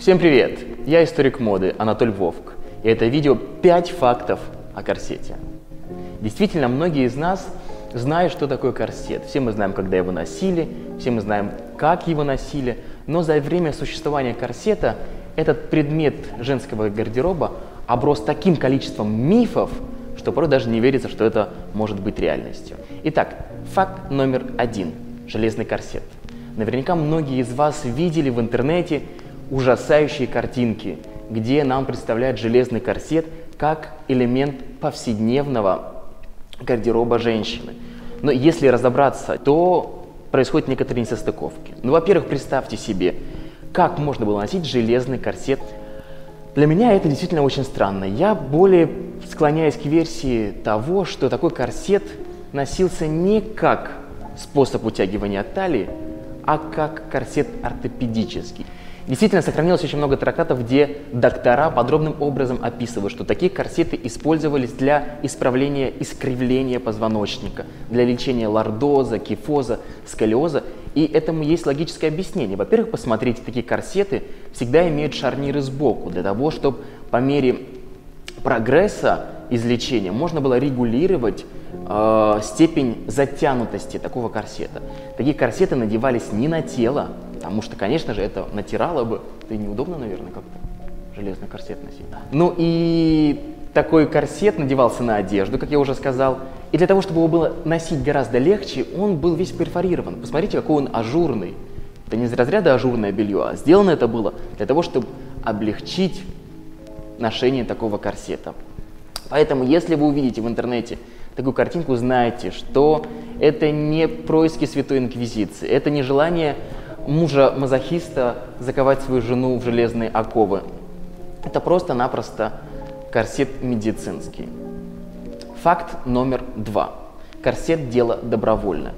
Всем привет! Я историк моды Анатоль Вовк. И это видео 5 фактов о корсете. Действительно, многие из нас знают, что такое корсет. Все мы знаем, когда его носили, все мы знаем, как его носили. Но за время существования корсета этот предмет женского гардероба оброс таким количеством мифов, что порой даже не верится, что это может быть реальностью. Итак, факт номер один – железный корсет. Наверняка многие из вас видели в интернете ужасающие картинки, где нам представляют железный корсет как элемент повседневного гардероба женщины. Но если разобраться, то происходят некоторые несостыковки. Ну, во-первых, представьте себе, как можно было носить железный корсет. Для меня это действительно очень странно. Я более склоняюсь к версии того, что такой корсет носился не как способ утягивания талии, а как корсет ортопедический. Действительно, сохранилось очень много трактатов, где доктора подробным образом описывают, что такие корсеты использовались для исправления искривления позвоночника, для лечения лордоза, кифоза, сколиоза. И этому есть логическое объяснение. Во-первых, посмотрите, такие корсеты всегда имеют шарниры сбоку, для того, чтобы по мере прогресса излечения можно было регулировать э, степень затянутости такого корсета. Такие корсеты надевались не на тело, потому что, конечно же, это натирало бы, это неудобно, наверное, как-то железный корсет носить. Ну и такой корсет надевался на одежду, как я уже сказал, и для того, чтобы его было носить гораздо легче, он был весь перфорирован. Посмотрите, какой он ажурный. Это не из разряда ажурное белье, а сделано это было для того, чтобы облегчить ношение такого корсета. Поэтому, если вы увидите в интернете такую картинку, знайте, что это не происки Святой Инквизиции, это не желание мужа-мазохиста заковать свою жену в железные оковы. Это просто-напросто корсет медицинский. Факт номер два. Корсет – дело добровольное.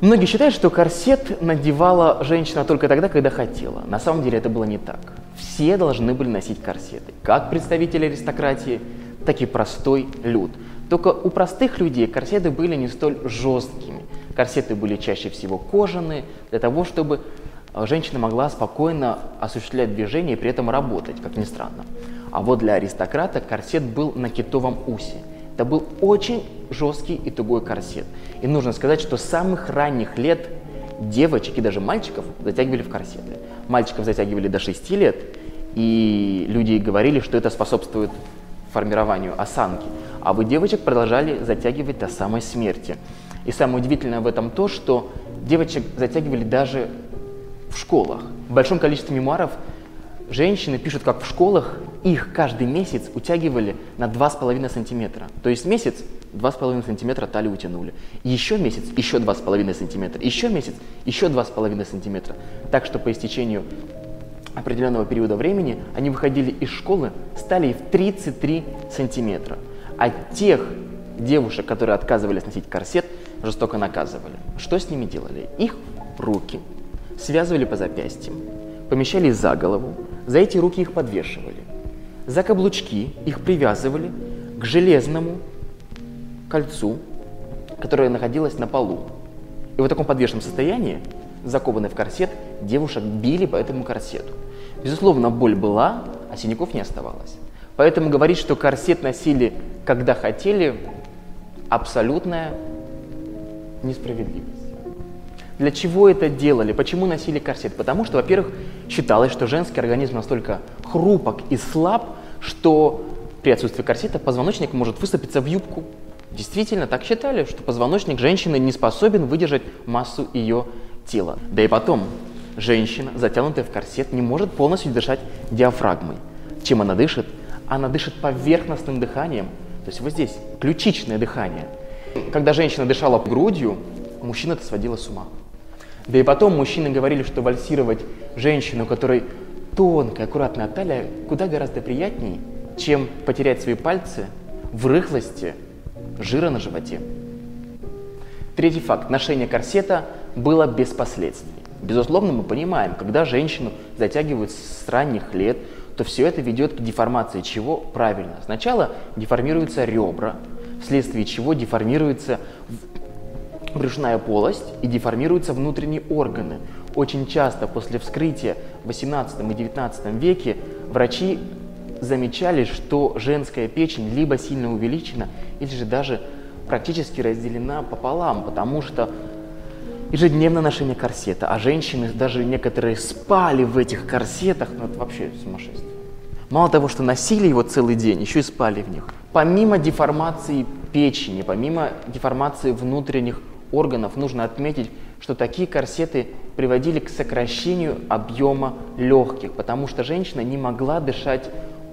Многие считают, что корсет надевала женщина только тогда, когда хотела. На самом деле это было не так. Все должны были носить корсеты. Как представители аристократии, так и простой люд. Только у простых людей корсеты были не столь жесткими. Корсеты были чаще всего кожаные, для того, чтобы э, женщина могла спокойно осуществлять движение и при этом работать, как ни странно. А вот для аристократа корсет был на китовом усе. Это был очень жесткий и тугой корсет. И нужно сказать, что с самых ранних лет девочек и даже мальчиков затягивали в корсеты. Мальчиков затягивали до 6 лет, и люди говорили, что это способствует формированию осанки. А вы девочек продолжали затягивать до самой смерти. И самое удивительное в этом то, что девочек затягивали даже в школах. В большом количестве мемуаров женщины пишут, как в школах их каждый месяц утягивали на 2,5 сантиметра. То есть месяц 2,5 сантиметра талию утянули. Еще месяц еще 2,5 сантиметра. Еще месяц еще 2,5 сантиметра. Так что по истечению определенного периода времени они выходили из школы с талией в 33 сантиметра. А тех девушек, которые отказывались носить корсет, жестоко наказывали. Что с ними делали? Их руки связывали по запястьям, помещали за голову, за эти руки их подвешивали. За каблучки их привязывали к железному кольцу, которое находилось на полу. И в таком подвешенном состоянии, закованный в корсет, девушек били по этому корсету. Безусловно, боль была, а синяков не оставалось. Поэтому говорить, что корсет носили, когда хотели, абсолютная несправедливость. Для чего это делали? Почему носили корсет? Потому что, во-первых, считалось, что женский организм настолько хрупок и слаб, что при отсутствии корсета позвоночник может выступиться в юбку. Действительно, так считали, что позвоночник женщины не способен выдержать массу ее тела. Да и потом, женщина, затянутая в корсет, не может полностью дышать диафрагмой. Чем она дышит? Она дышит поверхностным дыханием, то есть вот здесь, ключичное дыхание. Когда женщина дышала грудью, мужчина это сводило с ума. Да и потом мужчины говорили, что вальсировать женщину, которой тонкая, аккуратная талия, куда гораздо приятнее, чем потерять свои пальцы в рыхлости жира на животе. Третий факт. Ношение корсета было без последствий. Безусловно, мы понимаем, когда женщину затягивают с ранних лет, то все это ведет к деформации чего? Правильно. Сначала деформируются ребра, вследствие чего деформируется брюшная полость и деформируются внутренние органы. Очень часто после вскрытия в 18 и 19 веке врачи замечали, что женская печень либо сильно увеличена, или же даже практически разделена пополам, потому что ежедневное ношение корсета, а женщины даже некоторые спали в этих корсетах, ну это вообще сумасшествие. Мало того, что носили его целый день, еще и спали в них. Помимо деформации печени, помимо деформации внутренних органов, нужно отметить, что такие корсеты приводили к сокращению объема легких, потому что женщина не могла дышать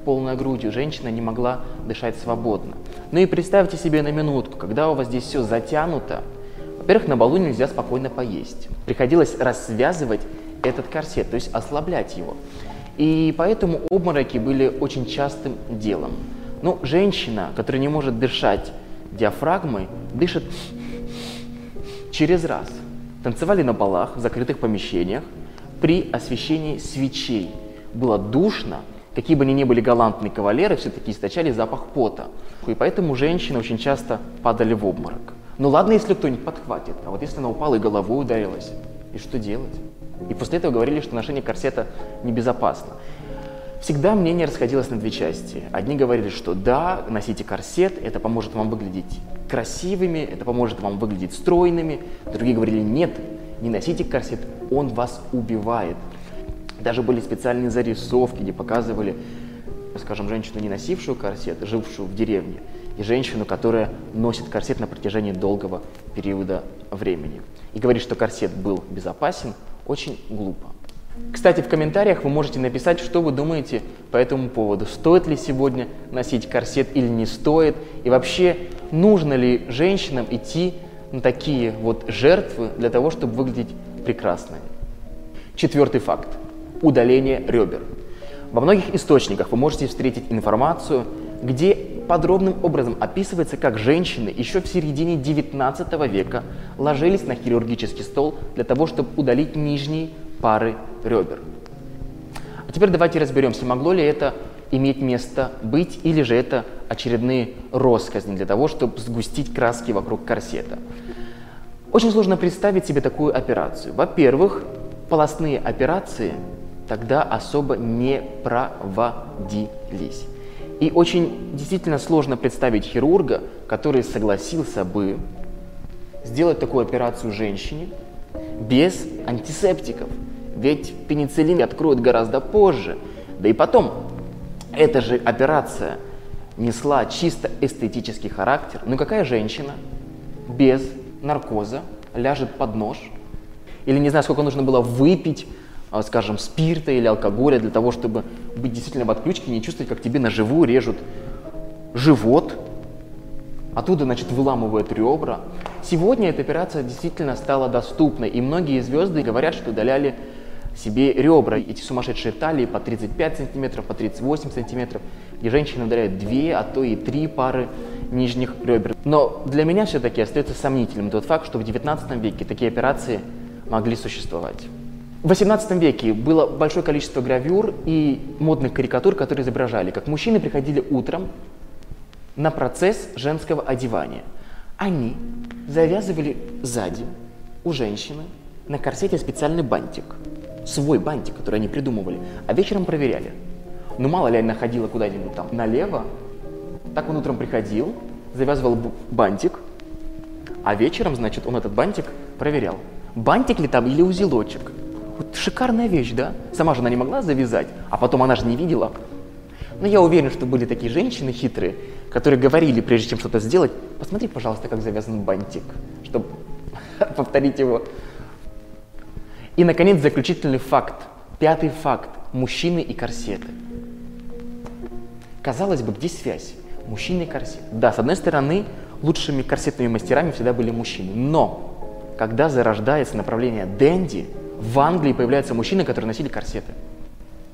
полной грудью, женщина не могла дышать свободно. Ну и представьте себе на минутку, когда у вас здесь все затянуто, во-первых, на балу нельзя спокойно поесть. Приходилось рассвязывать этот корсет, то есть ослаблять его. И поэтому обмороки были очень частым делом. Ну, женщина, которая не может дышать диафрагмой, дышит через раз. Танцевали на балах, в закрытых помещениях, при освещении свечей. Было душно, какие бы ни были галантные кавалеры, все-таки источали запах пота. И поэтому женщины очень часто падали в обморок. Ну ладно, если кто-нибудь подхватит, а вот если она упала и головой ударилась, и что делать? И после этого говорили, что ношение корсета небезопасно. Всегда мнение расходилось на две части. Одни говорили, что да, носите корсет, это поможет вам выглядеть красивыми, это поможет вам выглядеть стройными. Другие говорили, нет, не носите корсет, он вас убивает. Даже были специальные зарисовки, где показывали, скажем, женщину, не носившую корсет, жившую в деревне, и женщину, которая носит корсет на протяжении долгого периода времени. И говорит, что корсет был безопасен, очень глупо. Кстати, в комментариях вы можете написать, что вы думаете по этому поводу. Стоит ли сегодня носить корсет или не стоит? И вообще, нужно ли женщинам идти на такие вот жертвы для того, чтобы выглядеть прекрасно? Четвертый факт. Удаление ребер. Во многих источниках вы можете встретить информацию, где подробным образом описывается, как женщины еще в середине 19 века ложились на хирургический стол для того, чтобы удалить нижние пары ребер. А теперь давайте разберемся, могло ли это иметь место быть, или же это очередные росказни для того, чтобы сгустить краски вокруг корсета. Очень сложно представить себе такую операцию. Во-первых, полостные операции тогда особо не проводились. И очень действительно сложно представить хирурга, который согласился бы сделать такую операцию женщине без антисептиков. Ведь пенициллин откроют гораздо позже. Да и потом, эта же операция несла чисто эстетический характер. Ну какая женщина без наркоза ляжет под нож? Или не знаю, сколько нужно было выпить скажем, спирта или алкоголя для того, чтобы быть действительно в отключке, не чувствовать, как тебе на живую режут живот, оттуда, значит, выламывают ребра. Сегодня эта операция действительно стала доступной, и многие звезды говорят, что удаляли себе ребра, эти сумасшедшие талии по 35 сантиметров, по 38 сантиметров, где женщины удаляют две, а то и три пары нижних ребер. Но для меня все-таки остается сомнительным тот факт, что в 19 веке такие операции могли существовать. В XVIII веке было большое количество гравюр и модных карикатур, которые изображали, как мужчины приходили утром на процесс женского одевания. Они завязывали сзади у женщины на корсете специальный бантик, свой бантик, который они придумывали, а вечером проверяли. Ну мало ли она ходила куда-нибудь там налево, так он утром приходил, завязывал бантик, а вечером, значит, он этот бантик проверял. Бантик ли там или узелочек? Вот шикарная вещь, да? Сама же она не могла завязать, а потом она же не видела. Но я уверен, что были такие женщины хитрые, которые говорили, прежде чем что-то сделать, посмотри, пожалуйста, как завязан бантик, чтобы повторить его. И, наконец, заключительный факт. Пятый факт. Мужчины и корсеты. Казалось бы, где связь? Мужчины и корсет. Да, с одной стороны, лучшими корсетными мастерами всегда были мужчины. Но, когда зарождается направление дэнди, в Англии появляются мужчины, которые носили корсеты.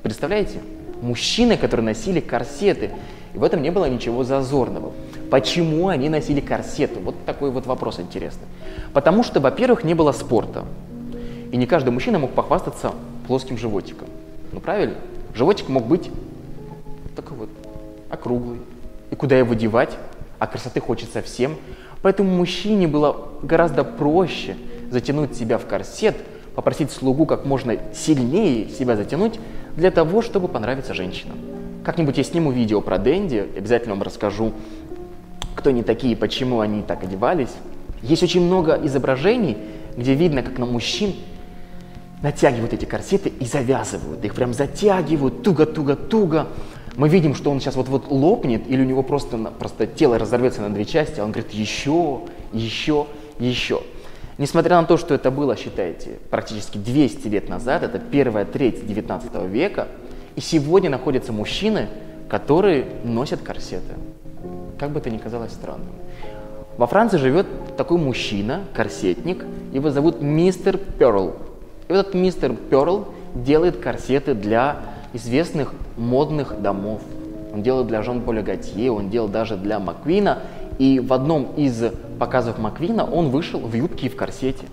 Представляете? Мужчины, которые носили корсеты. И в этом не было ничего зазорного. Почему они носили корсеты? Вот такой вот вопрос интересный. Потому что, во-первых, не было спорта. И не каждый мужчина мог похвастаться плоским животиком. Ну правильно? Животик мог быть такой вот округлый. И куда его девать? А красоты хочется всем. Поэтому мужчине было гораздо проще затянуть себя в корсет, попросить слугу как можно сильнее себя затянуть для того, чтобы понравиться женщинам. Как-нибудь я сниму видео про Дэнди, обязательно вам расскажу, кто они такие, почему они так одевались. Есть очень много изображений, где видно, как на мужчин натягивают эти корсеты и завязывают. Их прям затягивают туго-туго-туго. Мы видим, что он сейчас вот-вот лопнет, или у него просто, просто тело разорвется на две части, а он говорит еще, еще, еще. Несмотря на то, что это было, считайте, практически 200 лет назад, это первая треть 19 века, и сегодня находятся мужчины, которые носят корсеты. Как бы это ни казалось странным. Во Франции живет такой мужчина, корсетник, его зовут мистер Перл. И вот этот мистер Перл делает корсеты для известных модных домов. Он делает для Жан-Поля Готье, он делал даже для Маквина. И в одном из показов Маквина он вышел в юбке и в корсете.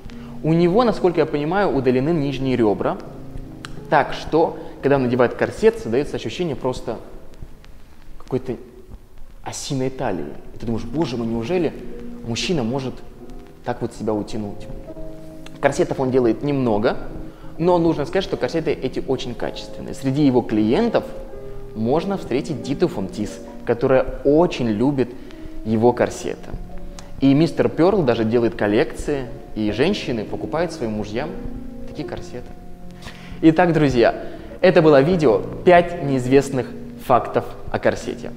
У него, насколько я понимаю, удалены нижние ребра, так что, когда он надевает корсет, создается ощущение просто какой-то осиной талии. И ты думаешь, боже мой, неужели мужчина может так вот себя утянуть? Корсетов он делает немного, но нужно сказать, что корсеты эти очень качественные. Среди его клиентов можно встретить Диту Фонтис, которая очень любит его корсеты. И мистер Перл даже делает коллекции, и женщины покупают своим мужьям такие корсеты. Итак, друзья, это было видео «5 неизвестных фактов о корсете».